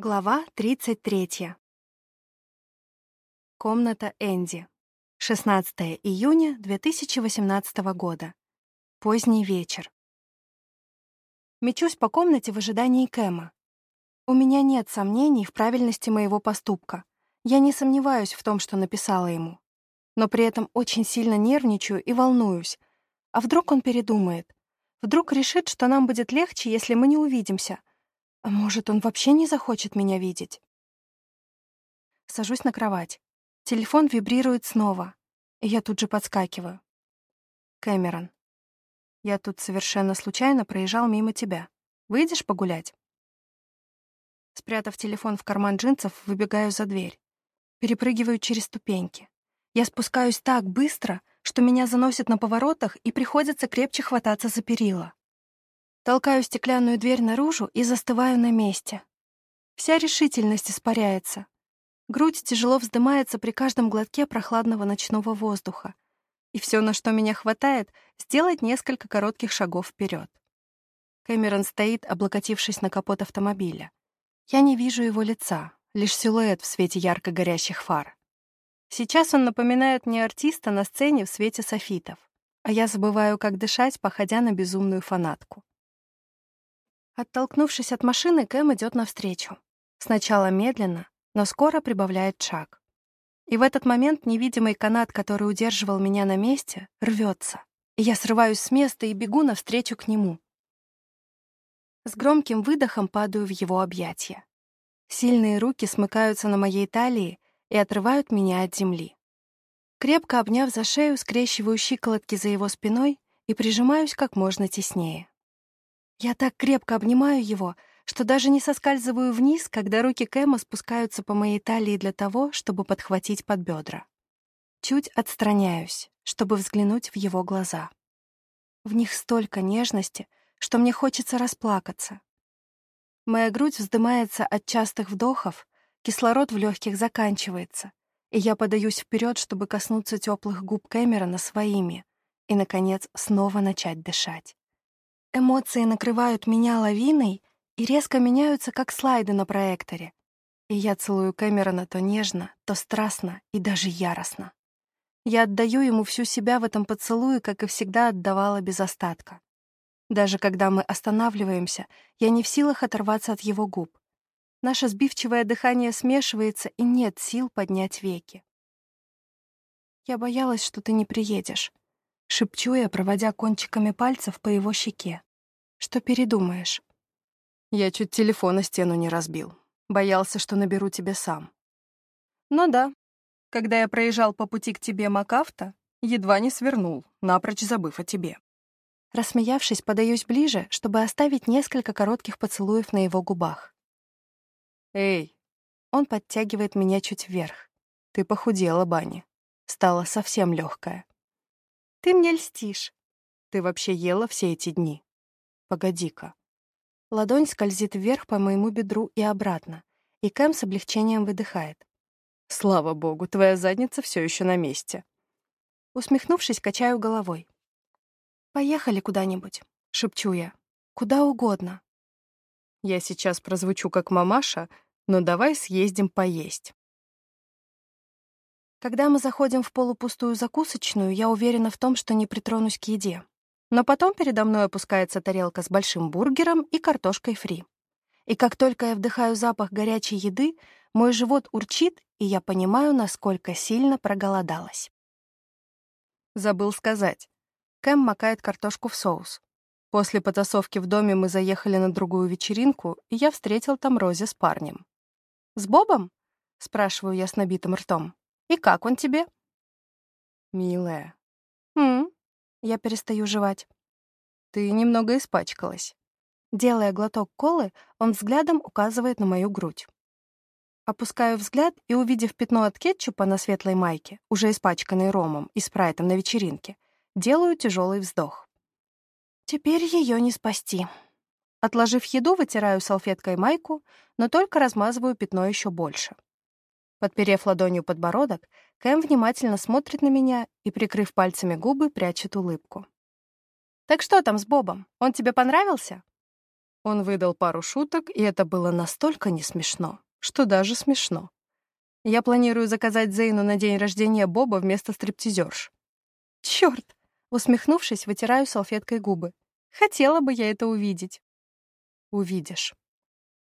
Глава 33. Комната Энди. 16 июня 2018 года. Поздний вечер. Мечусь по комнате в ожидании Кэма. У меня нет сомнений в правильности моего поступка. Я не сомневаюсь в том, что написала ему. Но при этом очень сильно нервничаю и волнуюсь. А вдруг он передумает? Вдруг решит, что нам будет легче, если мы не увидимся — а может, он вообще не захочет меня видеть? Сажусь на кровать. Телефон вибрирует снова, и я тут же подскакиваю. Кэмерон. Я тут совершенно случайно проезжал мимо тебя. Выйдешь погулять? Спрятав телефон в карман джинсов, выбегаю за дверь. Перепрыгиваю через ступеньки. Я спускаюсь так быстро, что меня заносит на поворотах и приходится крепче хвататься за перила. Толкаю стеклянную дверь наружу и застываю на месте. Вся решительность испаряется. Грудь тяжело вздымается при каждом глотке прохладного ночного воздуха. И все, на что меня хватает, сделать несколько коротких шагов вперед. Кэмерон стоит, облокотившись на капот автомобиля. Я не вижу его лица, лишь силуэт в свете ярко горящих фар. Сейчас он напоминает мне артиста на сцене в свете софитов, а я забываю, как дышать, походя на безумную фанатку. Оттолкнувшись от машины, Кэм идет навстречу. Сначала медленно, но скоро прибавляет шаг. И в этот момент невидимый канат, который удерживал меня на месте, рвется. И я срываюсь с места и бегу навстречу к нему. С громким выдохом падаю в его объятия. Сильные руки смыкаются на моей талии и отрывают меня от земли. Крепко обняв за шею, скрещиваю щиколотки за его спиной и прижимаюсь как можно теснее. Я так крепко обнимаю его, что даже не соскальзываю вниз, когда руки Кэма спускаются по моей талии для того, чтобы подхватить под бедра. Чуть отстраняюсь, чтобы взглянуть в его глаза. В них столько нежности, что мне хочется расплакаться. Моя грудь вздымается от частых вдохов, кислород в легких заканчивается, и я подаюсь вперед, чтобы коснуться теплых губ Кэмерона своими и, наконец, снова начать дышать. Эмоции накрывают меня лавиной и резко меняются, как слайды на проекторе. И я целую Кэмерона то нежно, то страстно и даже яростно. Я отдаю ему всю себя в этом поцелуе, как и всегда отдавала без остатка. Даже когда мы останавливаемся, я не в силах оторваться от его губ. Наше сбивчивое дыхание смешивается, и нет сил поднять веки. Я боялась, что ты не приедешь. Шепчу я, проводя кончиками пальцев по его щеке. «Что передумаешь?» Я чуть телефон о стену не разбил. Боялся, что наберу тебе сам. Ну да, когда я проезжал по пути к тебе Макафта, едва не свернул, напрочь забыв о тебе. Рассмеявшись, подаюсь ближе, чтобы оставить несколько коротких поцелуев на его губах. «Эй!» Он подтягивает меня чуть вверх. «Ты похудела, Бани. Стала совсем легкая. Ты мне льстишь. Ты вообще ела все эти дни? Погоди-ка. Ладонь скользит вверх по моему бедру и обратно, и Кэм с облегчением выдыхает. Слава богу, твоя задница все еще на месте. Усмехнувшись, качаю головой. «Поехали куда-нибудь», — шепчу я. «Куда угодно». Я сейчас прозвучу как мамаша, но давай съездим поесть. Когда мы заходим в полупустую закусочную, я уверена в том, что не притронусь к еде. Но потом передо мной опускается тарелка с большим бургером и картошкой фри. И как только я вдыхаю запах горячей еды, мой живот урчит, и я понимаю, насколько сильно проголодалась. Забыл сказать. Кэм макает картошку в соус. После потасовки в доме мы заехали на другую вечеринку, и я встретил там Рози с парнем. «С Бобом?» — спрашиваю я с набитым ртом. И как он тебе?» «Милая». «М?» Я перестаю жевать. «Ты немного испачкалась». Делая глоток колы, он взглядом указывает на мою грудь. Опускаю взгляд и, увидев пятно от кетчупа на светлой майке, уже испачканной ромом и спрайтом на вечеринке, делаю тяжелый вздох. Теперь ее не спасти. Отложив еду, вытираю салфеткой майку, но только размазываю пятно еще больше. Подперев ладонью подбородок, Кэм внимательно смотрит на меня и, прикрыв пальцами губы, прячет улыбку. «Так что там с Бобом? Он тебе понравился?» Он выдал пару шуток, и это было настолько не смешно, что даже смешно. Я планирую заказать Зейну на день рождения Боба вместо стриптизерш. Черт! Усмехнувшись, вытираю салфеткой губы. Хотела бы я это увидеть. Увидишь.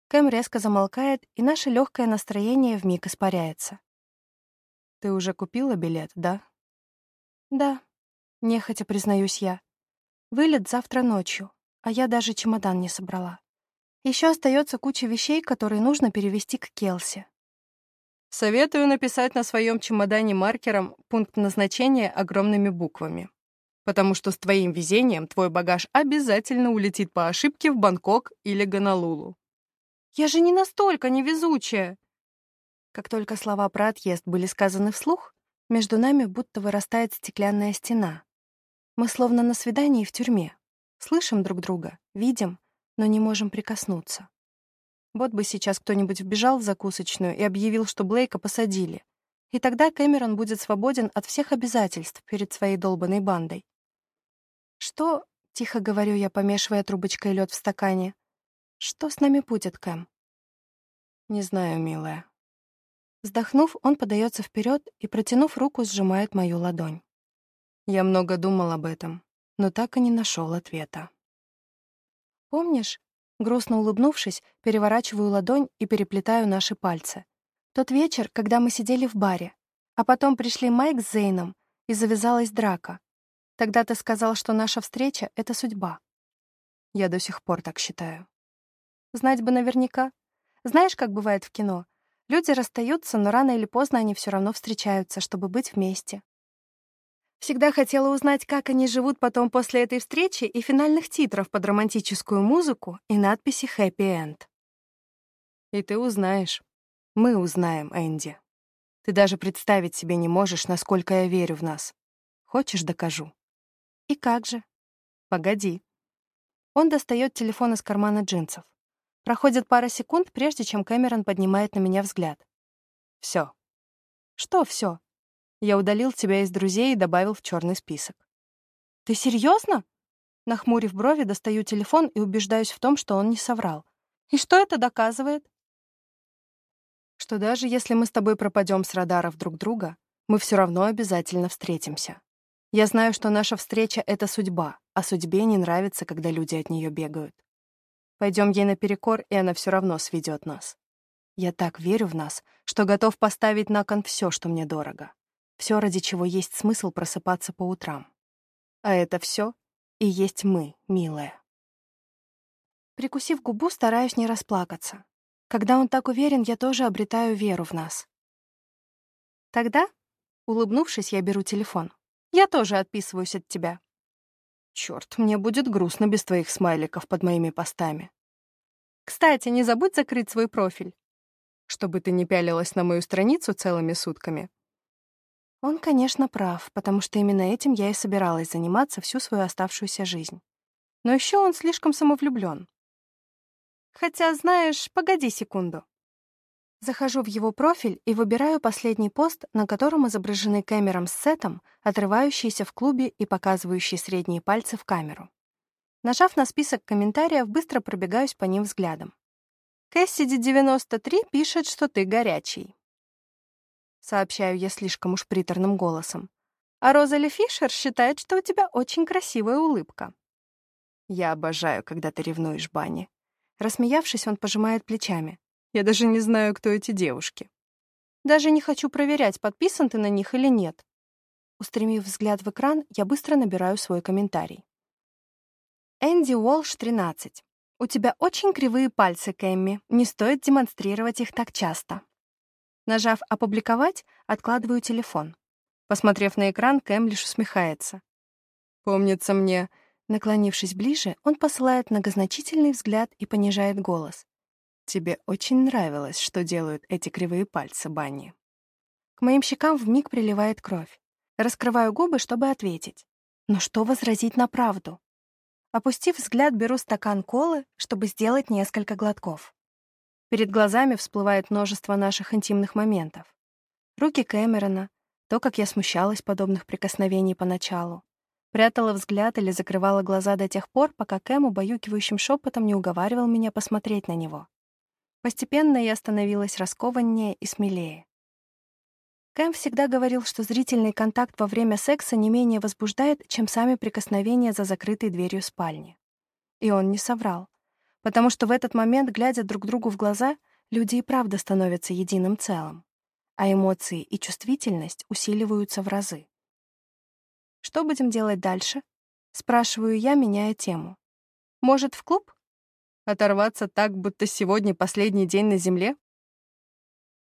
Кэм резко замолкает, и наше легкое настроение вмиг испаряется. Ты уже купила билет, да? Да, нехотя признаюсь я. Вылет завтра ночью, а я даже чемодан не собрала. Еще остается куча вещей, которые нужно перевести к Келси. Советую написать на своем чемодане маркером пункт назначения огромными буквами. Потому что с твоим везением твой багаж обязательно улетит по ошибке в Бангкок или Гонолулу. Я же не настолько невезучая. Как только слова про отъезд были сказаны вслух, между нами будто вырастает стеклянная стена. Мы словно на свидании в тюрьме. Слышим друг друга, видим, но не можем прикоснуться. Вот бы сейчас кто-нибудь вбежал в закусочную и объявил, что Блейка посадили. И тогда Кэмерон будет свободен от всех обязательств перед своей долбанной бандой. «Что?» — тихо говорю я, помешивая трубочкой лед в стакане. «Что с нами будет, Кэм?» «Не знаю, милая», Вздохнув, он подается вперед и, протянув руку, сжимает мою ладонь. Я много думал об этом, но так и не нашел ответа. Помнишь, грустно улыбнувшись, переворачиваю ладонь и переплетаю наши пальцы. Тот вечер, когда мы сидели в баре, а потом пришли Майк с Зейном, и завязалась драка. Тогда ты сказал, что наша встреча — это судьба. Я до сих пор так считаю. Знать бы наверняка. Знаешь, как бывает в кино? Люди расстаются, но рано или поздно они все равно встречаются, чтобы быть вместе. Всегда хотела узнать, как они живут потом после этой встречи и финальных титров под романтическую музыку и надписи «Happy End». И ты узнаешь. Мы узнаем, Энди. Ты даже представить себе не можешь, насколько я верю в нас. Хочешь, докажу? И как же? Погоди. Он достает телефон из кармана джинсов. Проходит пара секунд, прежде чем Кэмерон поднимает на меня взгляд. Все. Что все? Я удалил тебя из друзей и добавил в черный список. Ты серьезно? Нахмурив брови, достаю телефон и убеждаюсь в том, что он не соврал. И что это доказывает? Что даже если мы с тобой пропадем с радаров друг друга, мы все равно обязательно встретимся. Я знаю, что наша встреча — это судьба, а судьбе не нравится, когда люди от нее бегают. Пойдем ей наперекор, и она все равно сведет нас. Я так верю в нас, что готов поставить на кон все, что мне дорого. Все, ради чего есть смысл просыпаться по утрам. А это все и есть мы, милая. Прикусив губу, стараюсь не расплакаться. Когда он так уверен, я тоже обретаю веру в нас. Тогда, улыбнувшись, я беру телефон. Я тоже отписываюсь от тебя. Черт, мне будет грустно без твоих смайликов под моими постами. Кстати, не забудь закрыть свой профиль. Чтобы ты не пялилась на мою страницу целыми сутками. Он, конечно, прав, потому что именно этим я и собиралась заниматься всю свою оставшуюся жизнь. Но еще он слишком самовлюблен. Хотя, знаешь, погоди секунду. Захожу в его профиль и выбираю последний пост, на котором изображены Кэмером с Сетом, отрывающиеся в клубе и показывающие средние пальцы в камеру. Нажав на список комментариев, быстро пробегаюсь по ним взглядом. Кэссиди93 пишет, что ты горячий. Сообщаю я слишком уж приторным голосом. А Розали Фишер считает, что у тебя очень красивая улыбка. Я обожаю, когда ты ревнуешь, Банни. Рассмеявшись, он пожимает плечами. Я даже не знаю, кто эти девушки. Даже не хочу проверять, подписан ты на них или нет. Устремив взгляд в экран, я быстро набираю свой комментарий. Энди Уолш, 13. У тебя очень кривые пальцы, Кэмми. Не стоит демонстрировать их так часто. Нажав «Опубликовать», откладываю телефон. Посмотрев на экран, Кэм лишь усмехается. «Помнится мне...» Наклонившись ближе, он посылает многозначительный взгляд и понижает голос. Тебе очень нравилось, что делают эти кривые пальцы, Банни. К моим щекам вмиг приливает кровь. Раскрываю губы, чтобы ответить. Но что возразить на правду? Опустив взгляд, беру стакан колы, чтобы сделать несколько глотков. Перед глазами всплывает множество наших интимных моментов. Руки Кэмерона, то, как я смущалась подобных прикосновений поначалу, Прятала взгляд или закрывала глаза до тех пор, пока Кэм убаюкивающим шепотом не уговаривал меня посмотреть на него. Постепенно я становилась раскованнее и смелее. Кэм всегда говорил, что зрительный контакт во время секса не менее возбуждает, чем сами прикосновения за закрытой дверью спальни. И он не соврал, потому что в этот момент, глядя друг другу в глаза, люди и правда становятся единым целым, а эмоции и чувствительность усиливаются в разы. «Что будем делать дальше?» — спрашиваю я, меняя тему. «Может, в клуб?» «Оторваться так, будто сегодня последний день на земле?»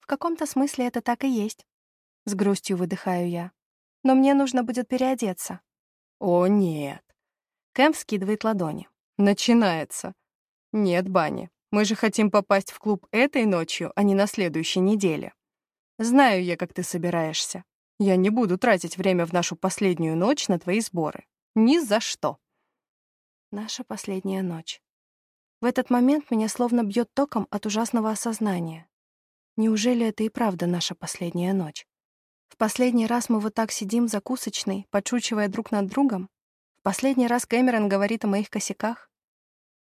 В каком-то смысле это так и есть. С грустью выдыхаю я. Но мне нужно будет переодеться. О, нет. Кэм скидывает ладони. Начинается. Нет, Банни, мы же хотим попасть в клуб этой ночью, а не на следующей неделе. Знаю я, как ты собираешься. Я не буду тратить время в нашу последнюю ночь на твои сборы. Ни за что. Наша последняя ночь. В этот момент меня словно бьет током от ужасного осознания. Неужели это и правда наша последняя ночь? В последний раз мы вот так сидим закусочной, подшучивая друг над другом. В последний раз Кэмерон говорит о моих косяках.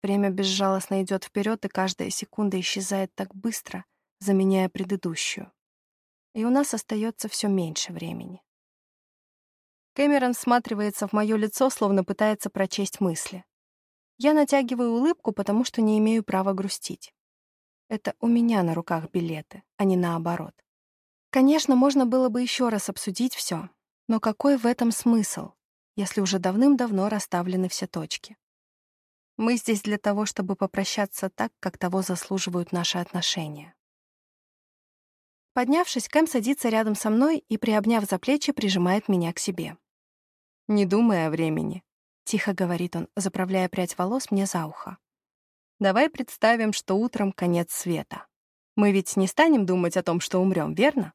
Время безжалостно идет вперед, и каждая секунда исчезает так быстро, заменяя предыдущую. И у нас остается все меньше времени. Кэмерон всматривается в мое лицо, словно пытается прочесть мысли. Я натягиваю улыбку, потому что не имею права грустить. Это у меня на руках билеты, а не наоборот. Конечно, можно было бы еще раз обсудить все, но какой в этом смысл, если уже давным-давно расставлены все точки? Мы здесь для того, чтобы попрощаться так, как того заслуживают наши отношения. Поднявшись, Кэм садится рядом со мной и, приобняв за плечи, прижимает меня к себе. «Не думай о времени», — тихо говорит он, заправляя прядь волос мне за ухо. «Давай представим, что утром конец света. Мы ведь не станем думать о том, что умрем, верно?»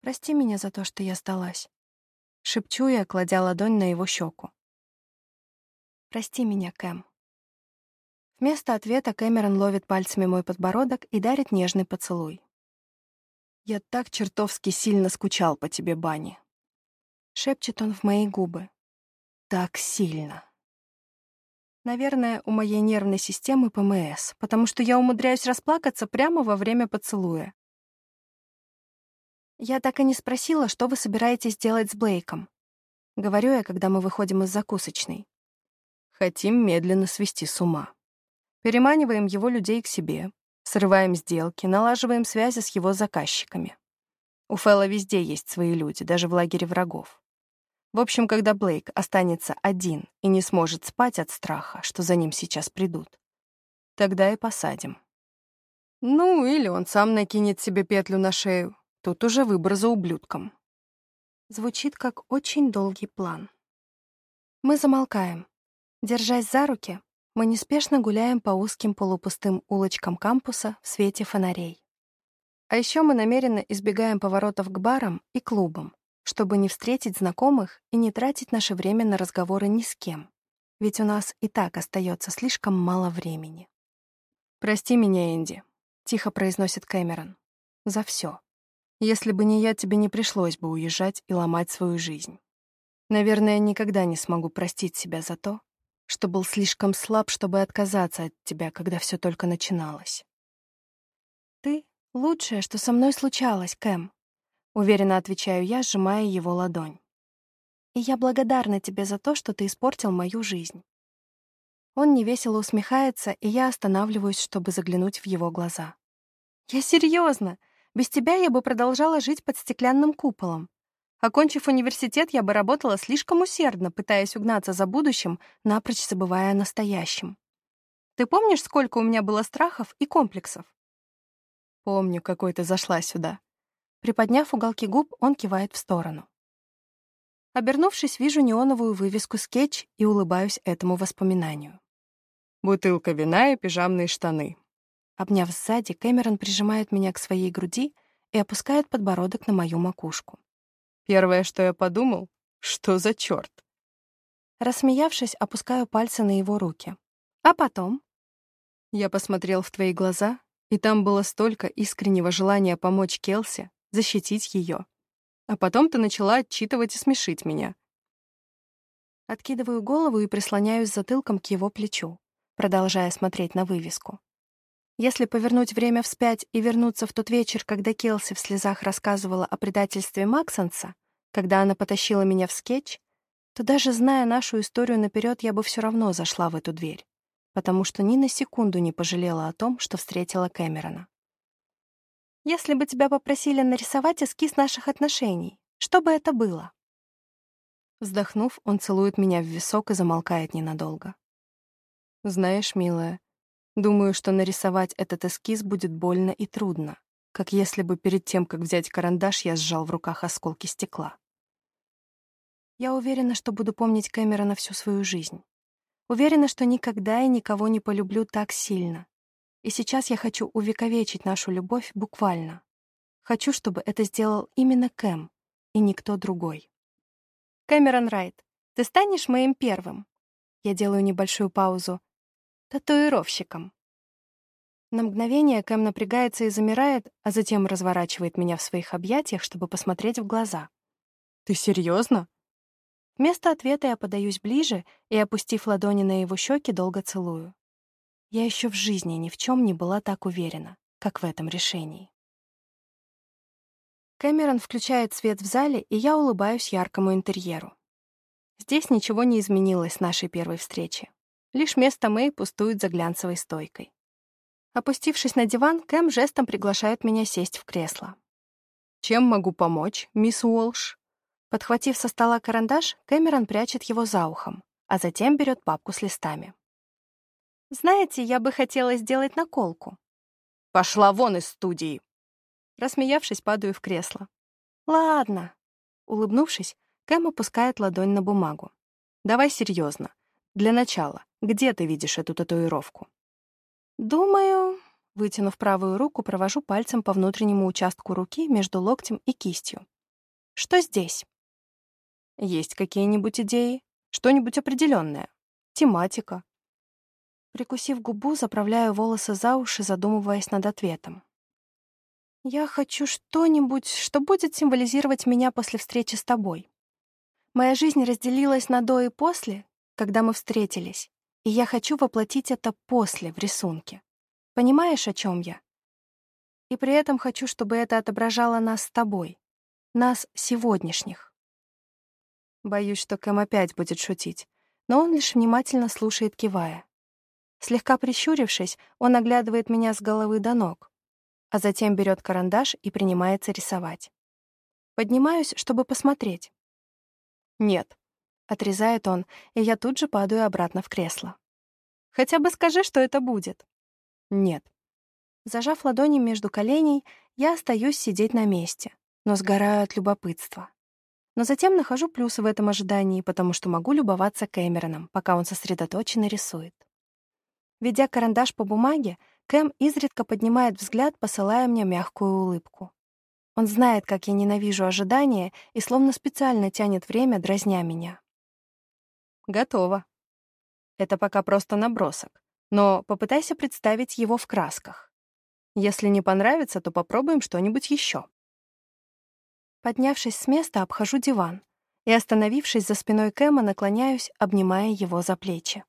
Прости меня за то, что я сдалась. Шепчу я, кладя ладонь на его щеку. Прости меня, Кэм. Вместо ответа Кэмерон ловит пальцами мой подбородок и дарит нежный поцелуй. «Я так чертовски сильно скучал по тебе, Банни», — шепчет он в мои губы. «Так сильно». Наверное, у моей нервной системы ПМС, потому что я умудряюсь расплакаться прямо во время поцелуя. «Я так и не спросила, что вы собираетесь делать с Блейком», — говорю я, когда мы выходим из закусочной. Хотим медленно свести с ума. Переманиваем его людей к себе, срываем сделки, налаживаем связи с его заказчиками. У Фэлла везде есть свои люди, даже в лагере врагов. В общем, когда Блейк останется один и не сможет спать от страха, что за ним сейчас придут, тогда и посадим. Ну, или он сам накинет себе петлю на шею, Тут уже выбор за ублюдком. Звучит как очень долгий план. Мы замолкаем. Держась за руки, мы неспешно гуляем по узким полупустым улочкам кампуса в свете фонарей. А еще мы намеренно избегаем поворотов к барам и клубам, чтобы не встретить знакомых и не тратить наше время на разговоры ни с кем. Ведь у нас и так остается слишком мало времени. «Прости меня, Энди», — тихо произносит Кэмерон. «За все. Если бы не я, тебе не пришлось бы уезжать и ломать свою жизнь. Наверное, никогда не смогу простить себя за то, что был слишком слаб, чтобы отказаться от тебя, когда все только начиналось. «Ты — лучшее, что со мной случалось, Кэм», — уверенно отвечаю я, сжимая его ладонь. «И я благодарна тебе за то, что ты испортил мою жизнь». Он невесело усмехается, и я останавливаюсь, чтобы заглянуть в его глаза. «Я серьезно. Без тебя я бы продолжала жить под стеклянным куполом. Окончив университет, я бы работала слишком усердно, пытаясь угнаться за будущим, напрочь забывая о настоящем. Ты помнишь, сколько у меня было страхов и комплексов? Помню, какой ты зашла сюда. Приподняв уголки губ, он кивает в сторону. Обернувшись, вижу неоновую вывеску «Скетч» и улыбаюсь этому воспоминанию. Бутылка вина и пижамные штаны. Обняв сзади, Кэмерон прижимает меня к своей груди и опускает подбородок на мою макушку. Первое, что я подумал, что за черт? Рассмеявшись, опускаю пальцы на его руки. А потом? Я посмотрел в твои глаза, и там было столько искреннего желания помочь Келси, защитить ее. А потом ты начала отчитывать и смешить меня. Откидываю голову и прислоняюсь затылком к его плечу, продолжая смотреть на вывеску. Если повернуть время вспять и вернуться в тот вечер, когда Келси в слезах рассказывала о предательстве Максонса, когда она потащила меня в скетч, то даже зная нашу историю наперед, я бы все равно зашла в эту дверь, потому что ни на секунду не пожалела о том, что встретила Кэмерона. «Если бы тебя попросили нарисовать эскиз наших отношений, что бы это было?» Вздохнув, он целует меня в висок и замолкает ненадолго. «Знаешь, милая, Думаю, что нарисовать этот эскиз будет больно и трудно, как если бы перед тем, как взять карандаш, я сжал в руках осколки стекла. Я уверена, что буду помнить Кэмерона всю свою жизнь. Уверена, что никогда и никого не полюблю так сильно. И сейчас я хочу увековечить нашу любовь буквально. Хочу, чтобы это сделал именно Кэм, и никто другой. Кэмерон Райт, ты станешь моим первым? Я делаю небольшую паузу, татуировщиком. На мгновение Кэм напрягается и замирает, а затем разворачивает меня в своих объятиях, чтобы посмотреть в глаза. «Ты серьезно? Вместо ответа я подаюсь ближе и, опустив ладони на его щеки, долго целую. Я еще в жизни ни в чем не была так уверена, как в этом решении. Кэмерон включает свет в зале, и я улыбаюсь яркому интерьеру. Здесь ничего не изменилось с нашей первой встречи. Лишь место Мэй пустует за глянцевой стойкой. Опустившись на диван, Кэм жестом приглашает меня сесть в кресло. «Чем могу помочь, мисс Уолш?» Подхватив со стола карандаш, Кэмерон прячет его за ухом, а затем берет папку с листами. «Знаете, я бы хотела сделать наколку». «Пошла вон из студии!» Рассмеявшись, падаю в кресло. «Ладно». Улыбнувшись, Кэм опускает ладонь на бумагу. «Давай серьезно. Для начала, где ты видишь эту татуировку? Думаю, вытянув правую руку, провожу пальцем по внутреннему участку руки между локтем и кистью. Что здесь? Есть какие-нибудь идеи? Что-нибудь определенное? Тематика? Прикусив губу, заправляю волосы за уши, задумываясь над ответом. Я хочу что-нибудь, что будет символизировать меня после встречи с тобой. Моя жизнь разделилась на до и после, когда мы встретились, и я хочу воплотить это после в рисунке. Понимаешь, о чем я? И при этом хочу, чтобы это отображало нас с тобой, нас сегодняшних. Боюсь, что Кэм опять будет шутить, но он лишь внимательно слушает, кивая. Слегка прищурившись, он оглядывает меня с головы до ног, а затем берет карандаш и принимается рисовать. Поднимаюсь, чтобы посмотреть. Нет, Отрезает он, и я тут же падаю обратно в кресло. «Хотя бы скажи, что это будет». «Нет». Зажав ладони между коленей, я остаюсь сидеть на месте, но сгораю от любопытства. Но затем нахожу плюсы в этом ожидании, потому что могу любоваться Кэмероном, пока он сосредоточенно рисует. Ведя карандаш по бумаге, Кэм изредка поднимает взгляд, посылая мне мягкую улыбку. Он знает, как я ненавижу ожидания, и словно специально тянет время, дразня меня. Готово. Это пока просто набросок, но попытайся представить его в красках. Если не понравится, то попробуем что-нибудь еще. Поднявшись с места, обхожу диван и, остановившись за спиной Кэма, наклоняюсь, обнимая его за плечи.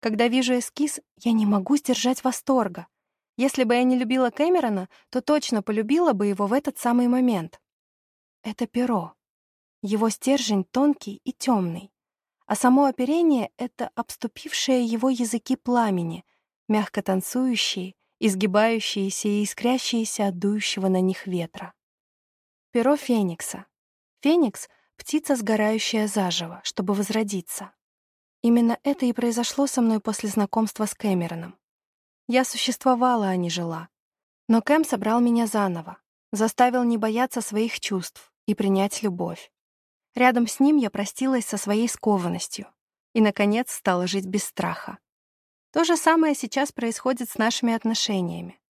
Когда вижу эскиз, я не могу сдержать восторга. Если бы я не любила Кэмерона, то точно полюбила бы его в этот самый момент. Это перо. Его стержень тонкий и темный а само оперение — это обступившие его языки пламени, мягко танцующие, изгибающиеся и искрящиеся от дующего на них ветра. Перо Феникса. Феникс — птица, сгорающая заживо, чтобы возродиться. Именно это и произошло со мной после знакомства с Кэмероном. Я существовала, а не жила. Но Кэм собрал меня заново, заставил не бояться своих чувств и принять любовь. Рядом с ним я простилась со своей скованностью и, наконец, стала жить без страха. То же самое сейчас происходит с нашими отношениями.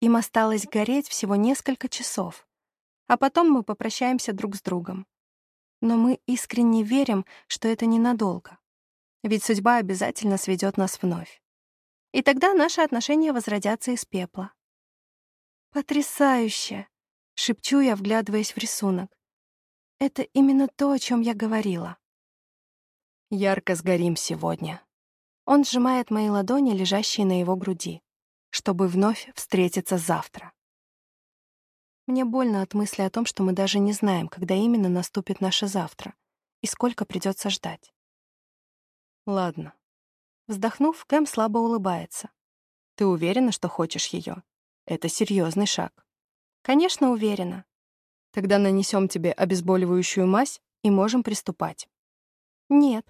Им осталось гореть всего несколько часов, а потом мы попрощаемся друг с другом. Но мы искренне верим, что это ненадолго, ведь судьба обязательно сведет нас вновь. И тогда наши отношения возродятся из пепла. «Потрясающе!» — шепчу я, вглядываясь в рисунок. Это именно то, о чем я говорила. Ярко сгорим сегодня. Он сжимает мои ладони, лежащие на его груди, чтобы вновь встретиться завтра. Мне больно от мысли о том, что мы даже не знаем, когда именно наступит наше завтра и сколько придется ждать. Ладно. Вздохнув, Кэм слабо улыбается. Ты уверена, что хочешь ее? Это серьезный шаг. Конечно, уверена. Тогда нанесем тебе обезболивающую мазь и можем приступать. Нет.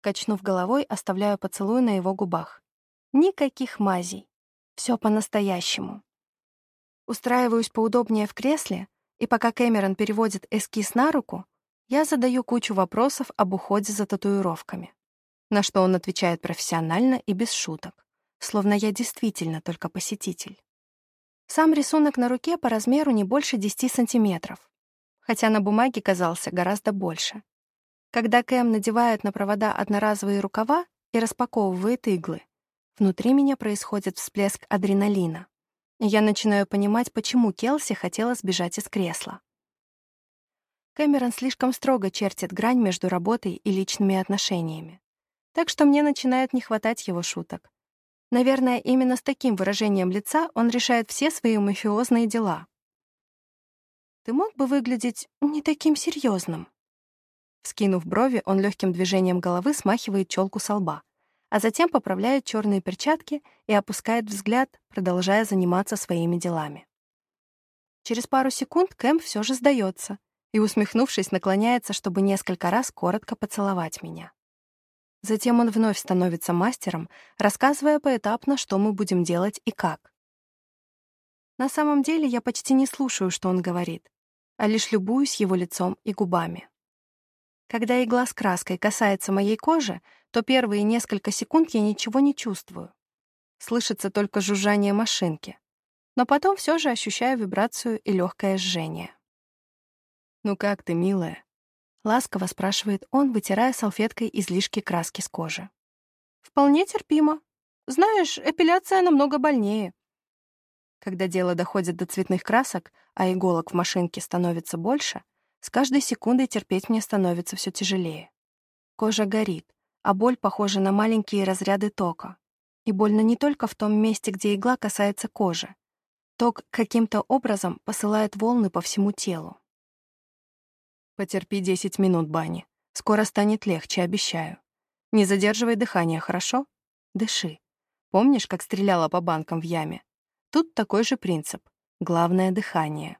Качнув головой, оставляю поцелуй на его губах. Никаких мазей. Все по-настоящему. Устраиваюсь поудобнее в кресле, и пока Кэмерон переводит эскиз на руку, я задаю кучу вопросов об уходе за татуировками. На что он отвечает профессионально и без шуток, словно я действительно только посетитель. Сам рисунок на руке по размеру не больше 10 сантиметров, хотя на бумаге казался гораздо больше. Когда Кэм надевает на провода одноразовые рукава и распаковывает иглы, внутри меня происходит всплеск адреналина. Я начинаю понимать, почему Келси хотела сбежать из кресла. Кэмерон слишком строго чертит грань между работой и личными отношениями. Так что мне начинает не хватать его шуток. Наверное, именно с таким выражением лица он решает все свои мафиозные дела. «Ты мог бы выглядеть не таким серьезным. Скинув брови, он легким движением головы смахивает челку со лба, а затем поправляет черные перчатки и опускает взгляд, продолжая заниматься своими делами. Через пару секунд Кэм все же сдается и, усмехнувшись, наклоняется, чтобы несколько раз коротко поцеловать меня. Затем он вновь становится мастером, рассказывая поэтапно, что мы будем делать и как. На самом деле я почти не слушаю, что он говорит, а лишь любуюсь его лицом и губами. Когда игла с краской касается моей кожи, то первые несколько секунд я ничего не чувствую. Слышится только жужжание машинки. Но потом все же ощущаю вибрацию и легкое жжение. «Ну как ты, милая?» Ласково спрашивает он, вытирая салфеткой излишки краски с кожи. «Вполне терпимо. Знаешь, эпиляция намного больнее». Когда дело доходит до цветных красок, а иголок в машинке становится больше, с каждой секундой терпеть мне становится все тяжелее. Кожа горит, а боль похожа на маленькие разряды тока. И больно не только в том месте, где игла касается кожи. Ток каким-то образом посылает волны по всему телу. Потерпи 10 минут, Бани. Скоро станет легче, обещаю. Не задерживай дыхание, хорошо? Дыши. Помнишь, как стреляла по банкам в яме? Тут такой же принцип. Главное — дыхание.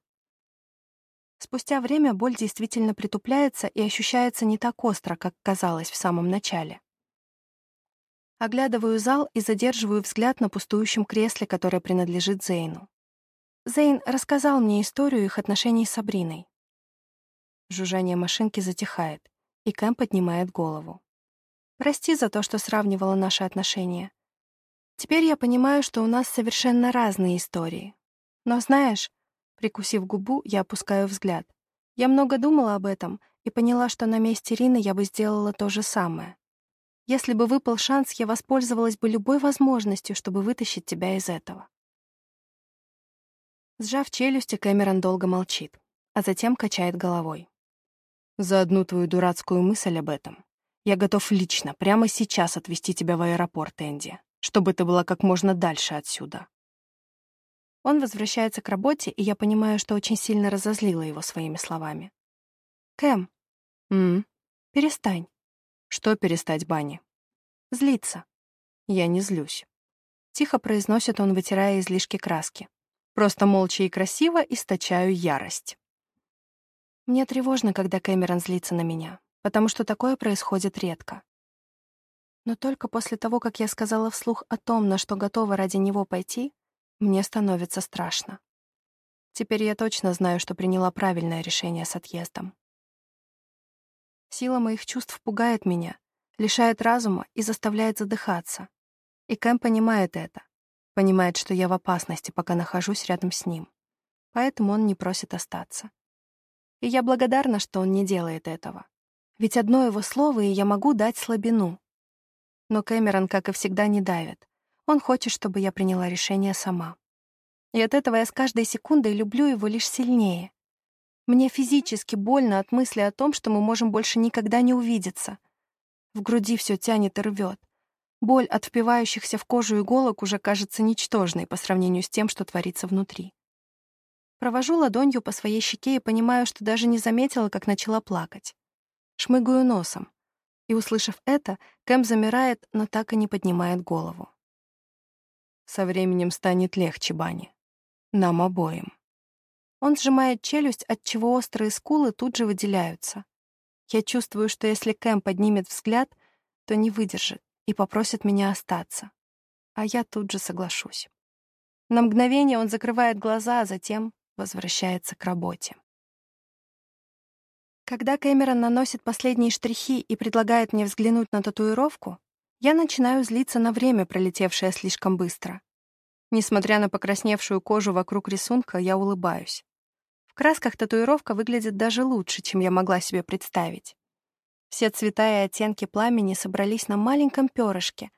Спустя время боль действительно притупляется и ощущается не так остро, как казалось в самом начале. Оглядываю зал и задерживаю взгляд на пустующем кресле, которое принадлежит Зейну. Зейн рассказал мне историю их отношений с Сабриной. Жужжание машинки затихает, и Кэм поднимает голову. «Прости за то, что сравнивала наши отношения. Теперь я понимаю, что у нас совершенно разные истории. Но знаешь, прикусив губу, я опускаю взгляд. Я много думала об этом и поняла, что на месте Рины я бы сделала то же самое. Если бы выпал шанс, я воспользовалась бы любой возможностью, чтобы вытащить тебя из этого. Сжав челюсти, Кэмерон долго молчит, а затем качает головой. За одну твою дурацкую мысль об этом. Я готов лично, прямо сейчас отвезти тебя в аэропорт, Энди, чтобы ты была как можно дальше отсюда. Он возвращается к работе, и я понимаю, что очень сильно разозлила его своими словами. «Кэм». «М? Перестань». «Что перестать, Банни?» «Злиться». «Я не злюсь». Тихо произносит он, вытирая излишки краски. Просто молча и красиво источаю ярость. Мне тревожно, когда Кэмерон злится на меня, потому что такое происходит редко. Но только после того, как я сказала вслух о том, на что готова ради него пойти, мне становится страшно. Теперь я точно знаю, что приняла правильное решение с отъездом. Сила моих чувств пугает меня, лишает разума и заставляет задыхаться. И Кэм понимает это. Понимает, что я в опасности, пока нахожусь рядом с ним. Поэтому он не просит остаться. И я благодарна, что он не делает этого. Ведь одно его слово, и я могу дать слабину. Но Кэмерон, как и всегда, не давит. Он хочет, чтобы я приняла решение сама. И от этого я с каждой секундой люблю его лишь сильнее. Мне физически больно от мысли о том, что мы можем больше никогда не увидеться. В груди все тянет и рвет. Боль от впивающихся в кожу иголок уже кажется ничтожной по сравнению с тем, что творится внутри. Провожу ладонью по своей щеке и понимаю, что даже не заметила, как начала плакать. Шмыгаю носом. И, услышав это, Кэм замирает, но так и не поднимает голову. Со временем станет легче, Бани. Нам обоим. Он сжимает челюсть, отчего острые скулы тут же выделяются. Я чувствую, что если Кэм поднимет взгляд, то не выдержит и попросит меня остаться. А я тут же соглашусь. На мгновение он закрывает глаза, а затем возвращается к работе. Когда Кэмерон наносит последние штрихи и предлагает мне взглянуть на татуировку, я начинаю злиться на время, пролетевшее слишком быстро. Несмотря на покрасневшую кожу вокруг рисунка, я улыбаюсь. В красках татуировка выглядит даже лучше, чем я могла себе представить. Все цвета и оттенки пламени собрались на маленьком перышке,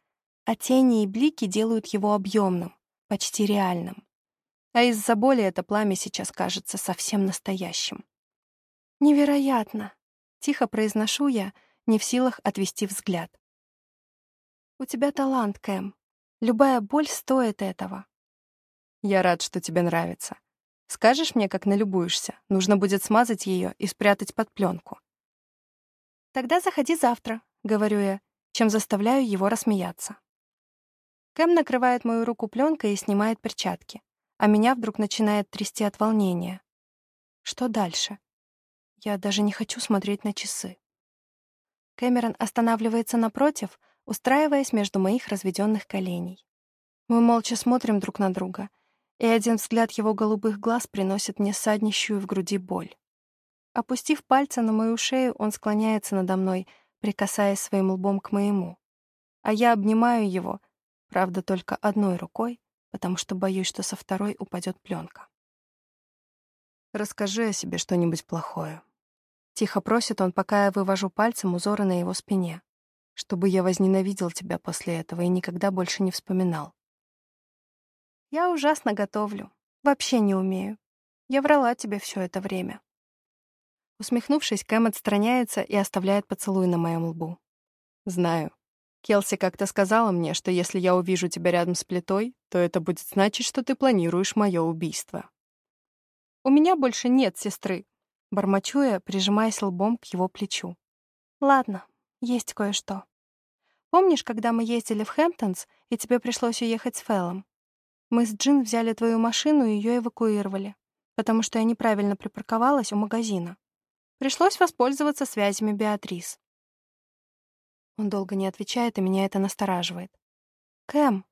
а тени и блики делают его объемным, почти реальным. А из-за боли это пламя сейчас кажется совсем настоящим. «Невероятно!» — тихо произношу я, не в силах отвести взгляд. «У тебя талант, Кэм. Любая боль стоит этого». «Я рад, что тебе нравится. Скажешь мне, как налюбуешься? Нужно будет смазать ее и спрятать под пленку». «Тогда заходи завтра», — говорю я, чем заставляю его рассмеяться. Кэм накрывает мою руку пленкой и снимает перчатки, а меня вдруг начинает трясти от волнения. Что дальше? Я даже не хочу смотреть на часы. Кэмерон останавливается напротив, устраиваясь между моих разведенных коленей. Мы молча смотрим друг на друга, и один взгляд его голубых глаз приносит мне саднищую в груди боль. Опустив пальцы на мою шею, он склоняется надо мной, прикасаясь своим лбом к моему. А я обнимаю его, правда, только одной рукой, потому что боюсь, что со второй упадет пленка. «Расскажи о себе что-нибудь плохое», Тихо просит он, пока я вывожу пальцем узоры на его спине. Чтобы я возненавидел тебя после этого и никогда больше не вспоминал. Я ужасно готовлю. Вообще не умею. Я врала тебе все это время. Усмехнувшись, Кэм отстраняется и оставляет поцелуй на моем лбу. Знаю. Келси как-то сказала мне, что если я увижу тебя рядом с плитой, то это будет значить, что ты планируешь мое убийство. У меня больше нет сестры, Бормочу я, прижимаясь лбом к его плечу. «Ладно, есть кое-что. Помнишь, когда мы ездили в Хэмптонс, и тебе пришлось уехать с Фэллом? Мы с Джин взяли твою машину и ее эвакуировали, потому что я неправильно припарковалась у магазина. Пришлось воспользоваться связями Беатрис». Он долго не отвечает, и меня это настораживает. «Кэм!»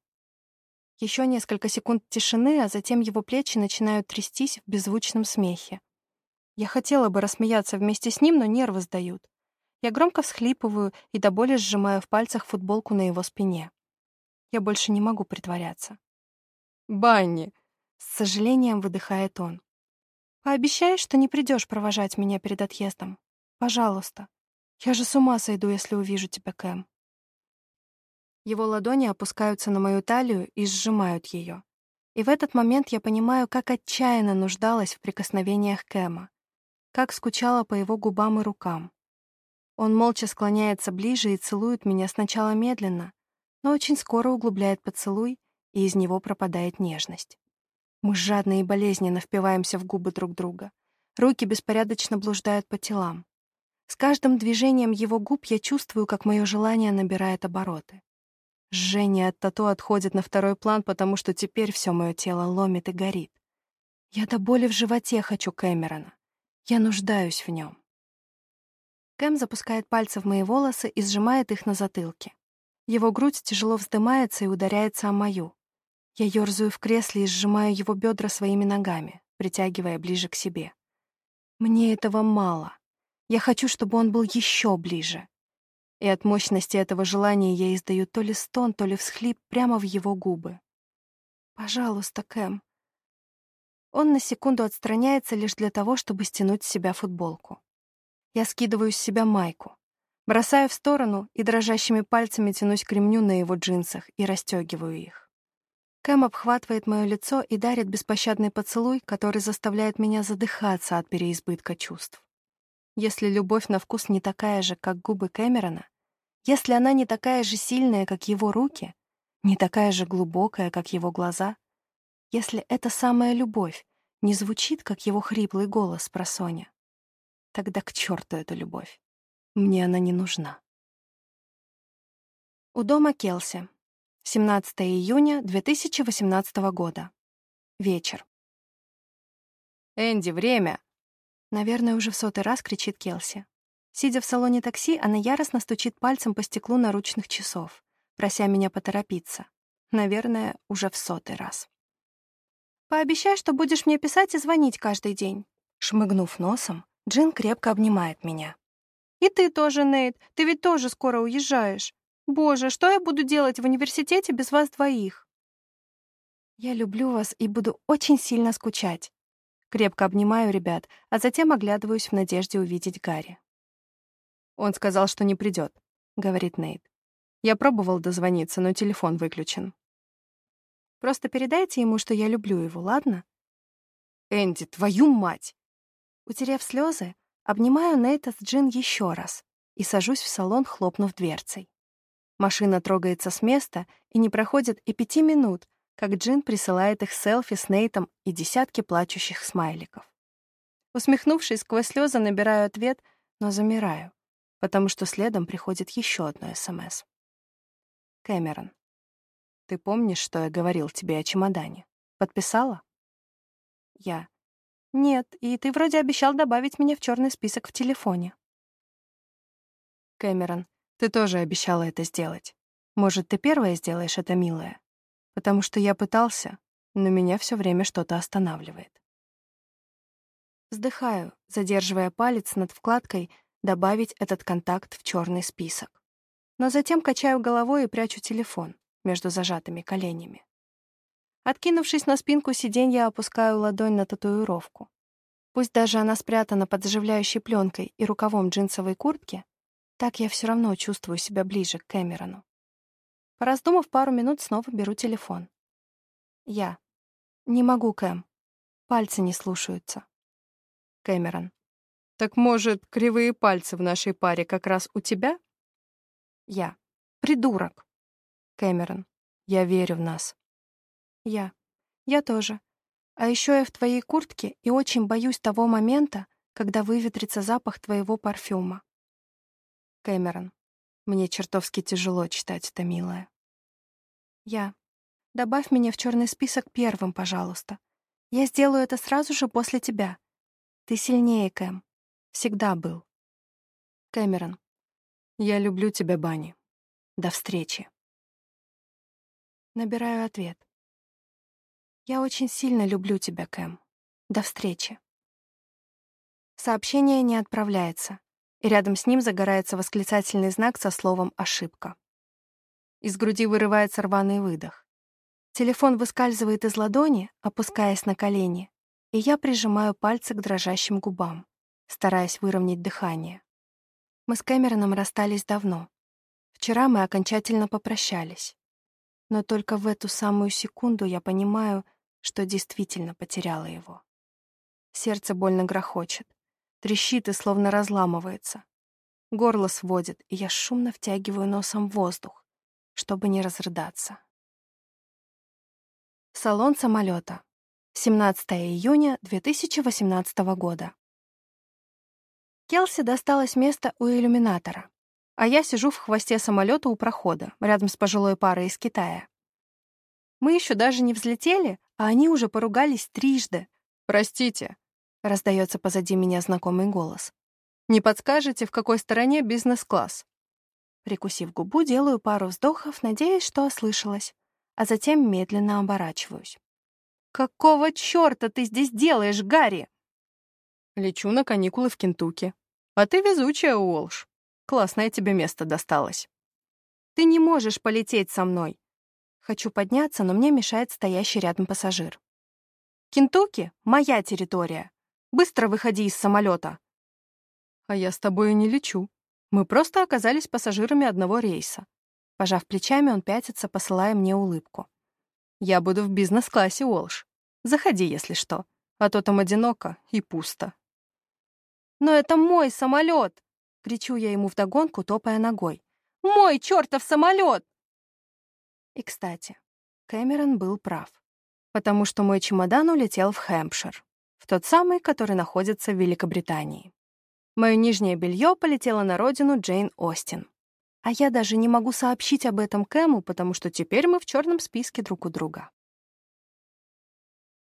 Еще несколько секунд тишины, а затем его плечи начинают трястись в беззвучном смехе. Я хотела бы рассмеяться вместе с ним, но нервы сдают. Я громко всхлипываю и до боли сжимаю в пальцах футболку на его спине. Я больше не могу притворяться. «Банни!» — с сожалением выдыхает он. «Пообещай, что не придешь провожать меня перед отъездом. Пожалуйста. Я же с ума сойду, если увижу тебя, Кэм». Его ладони опускаются на мою талию и сжимают ее. И в этот момент я понимаю, как отчаянно нуждалась в прикосновениях Кэма как скучала по его губам и рукам. Он молча склоняется ближе и целует меня сначала медленно, но очень скоро углубляет поцелуй, и из него пропадает нежность. Мы жадно и болезненно впиваемся в губы друг друга. Руки беспорядочно блуждают по телам. С каждым движением его губ я чувствую, как мое желание набирает обороты. Жжение от тату отходит на второй план, потому что теперь все мое тело ломит и горит. Я до боли в животе хочу Кэмерона. Я нуждаюсь в нем. Кэм запускает пальцы в мои волосы и сжимает их на затылке. Его грудь тяжело вздымается и ударяется о мою. Я ерзаю в кресле и сжимаю его бедра своими ногами, притягивая ближе к себе. Мне этого мало. Я хочу, чтобы он был еще ближе. И от мощности этого желания я издаю то ли стон, то ли всхлип прямо в его губы. «Пожалуйста, Кэм, он на секунду отстраняется лишь для того, чтобы стянуть с себя футболку. Я скидываю с себя майку, бросаю в сторону и дрожащими пальцами тянусь к ремню на его джинсах и расстегиваю их. Кэм обхватывает мое лицо и дарит беспощадный поцелуй, который заставляет меня задыхаться от переизбытка чувств. Если любовь на вкус не такая же, как губы Кэмерона, Если она не такая же сильная, как его руки, не такая же глубокая, как его глаза, если эта самая любовь не звучит, как его хриплый голос про Соня, тогда к черту эту любовь. Мне она не нужна. У дома Келси. 17 июня 2018 года. Вечер. «Энди, время!» Наверное, уже в сотый раз кричит Келси. Сидя в салоне такси, она яростно стучит пальцем по стеклу наручных часов, прося меня поторопиться. Наверное, уже в сотый раз. «Пообещай, что будешь мне писать и звонить каждый день». Шмыгнув носом, Джин крепко обнимает меня. «И ты тоже, Нейт, ты ведь тоже скоро уезжаешь. Боже, что я буду делать в университете без вас двоих?» «Я люблю вас и буду очень сильно скучать». Крепко обнимаю ребят, а затем оглядываюсь в надежде увидеть Гарри. «Он сказал, что не придет», — говорит Нейт. «Я пробовал дозвониться, но телефон выключен». «Просто передайте ему, что я люблю его, ладно?» «Энди, твою мать!» Утерев слезы, обнимаю Нейта с Джин еще раз и сажусь в салон, хлопнув дверцей. Машина трогается с места, и не проходит и пяти минут, как Джин присылает их селфи с Нейтом и десятки плачущих смайликов. Усмехнувшись сквозь слезы, набираю ответ, но замираю, потому что следом приходит еще одно СМС. Кэмерон, ты помнишь, что я говорил тебе о чемодане? Подписала? Я. Нет, и ты вроде обещал добавить меня в черный список в телефоне. Кэмерон, ты тоже обещала это сделать. Может, ты первая сделаешь это, милая? Потому что я пытался, но меня все время что-то останавливает. Вздыхаю, задерживая палец над вкладкой «Добавить этот контакт в черный список». Но затем качаю головой и прячу телефон между зажатыми коленями. Откинувшись на спинку сиденья, опускаю ладонь на татуировку. Пусть даже она спрятана под заживляющей пленкой и рукавом джинсовой куртки, так я все равно чувствую себя ближе к Кэмерону. Пораздумав пару минут, снова беру телефон. Я. Не могу, Кэм. Пальцы не слушаются. Кэмерон. Так может, кривые пальцы в нашей паре как раз у тебя? Я. Придурок. Кэмерон. Я верю в нас. Я. Я тоже. А еще я в твоей куртке и очень боюсь того момента, когда выветрится запах твоего парфюма. Кэмерон. Мне чертовски тяжело читать это, милая. Я. Добавь меня в черный список первым, пожалуйста. Я сделаю это сразу же после тебя. Ты сильнее, Кэм. Всегда был. Кэмерон. Я люблю тебя, Банни. До встречи. Набираю ответ. Я очень сильно люблю тебя, Кэм. До встречи. Сообщение не отправляется и рядом с ним загорается восклицательный знак со словом «ошибка». Из груди вырывается рваный выдох. Телефон выскальзывает из ладони, опускаясь на колени, и я прижимаю пальцы к дрожащим губам, стараясь выровнять дыхание. Мы с Кэмероном расстались давно. Вчера мы окончательно попрощались. Но только в эту самую секунду я понимаю, что действительно потеряла его. Сердце больно грохочет трещит и словно разламывается. Горло сводит, и я шумно втягиваю носом воздух, чтобы не разрыдаться. Салон самолета. 17 июня 2018 года. Келси досталось место у иллюминатора, а я сижу в хвосте самолета у прохода, рядом с пожилой парой из Китая. Мы еще даже не взлетели, а они уже поругались трижды. «Простите», — раздается позади меня знакомый голос. «Не подскажете, в какой стороне бизнес-класс?» Прикусив губу, делаю пару вздохов, надеясь, что ослышалась, а затем медленно оборачиваюсь. «Какого чёрта ты здесь делаешь, Гарри?» «Лечу на каникулы в Кентукки. А ты везучая, Уолш. Классное тебе место досталось». «Ты не можешь полететь со мной». Хочу подняться, но мне мешает стоящий рядом пассажир. «Кентукки — моя территория. Быстро выходи из самолета. А я с тобой и не лечу. Мы просто оказались пассажирами одного рейса. Пожав плечами, он пятится, посылая мне улыбку. Я буду в бизнес-классе, Уолш. Заходи, если что. А то там одиноко и пусто. «Но это мой самолет!» — кричу я ему вдогонку, топая ногой. Мой чертов самолет! И, кстати, Кэмерон был прав, потому что мой чемодан улетел в Хэмпшир, в тот самый, который находится в Великобритании. Мое нижнее белье полетело на родину Джейн Остин. А я даже не могу сообщить об этом Кэму, потому что теперь мы в черном списке друг у друга.